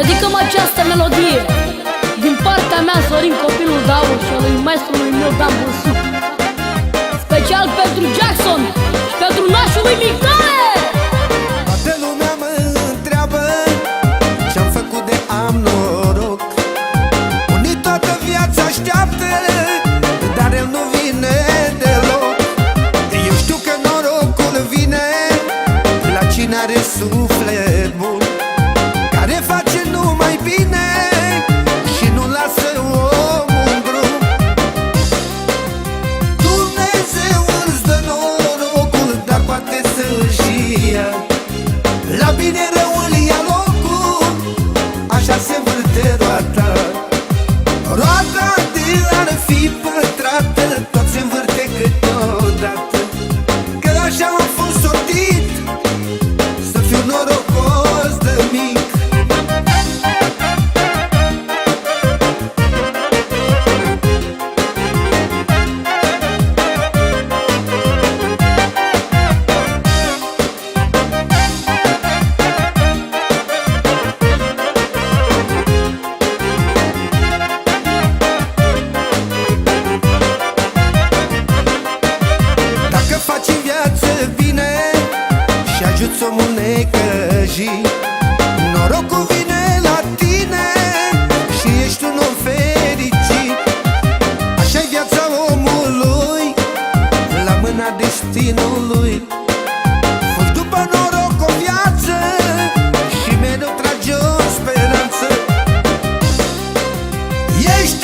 Dedicăm această melodie. Din partea mea Sorin Copilul Daur Și lui maestrului meu Dan Bursu. Special pentru Jackson Și pentru nașul lui Mictare Toată lumea mă întreabă Ce-am făcut de am noroc. Unii toată viața așteaptă Dar el nu vine deloc. Eu știu că norocul vine La cine are suflet. vrăji Norocul vine la tine Și ești un om fericit. Așa e viața omului La mâna destinului. Fugi după noroc o viață Și mereu trage o speranță. Ești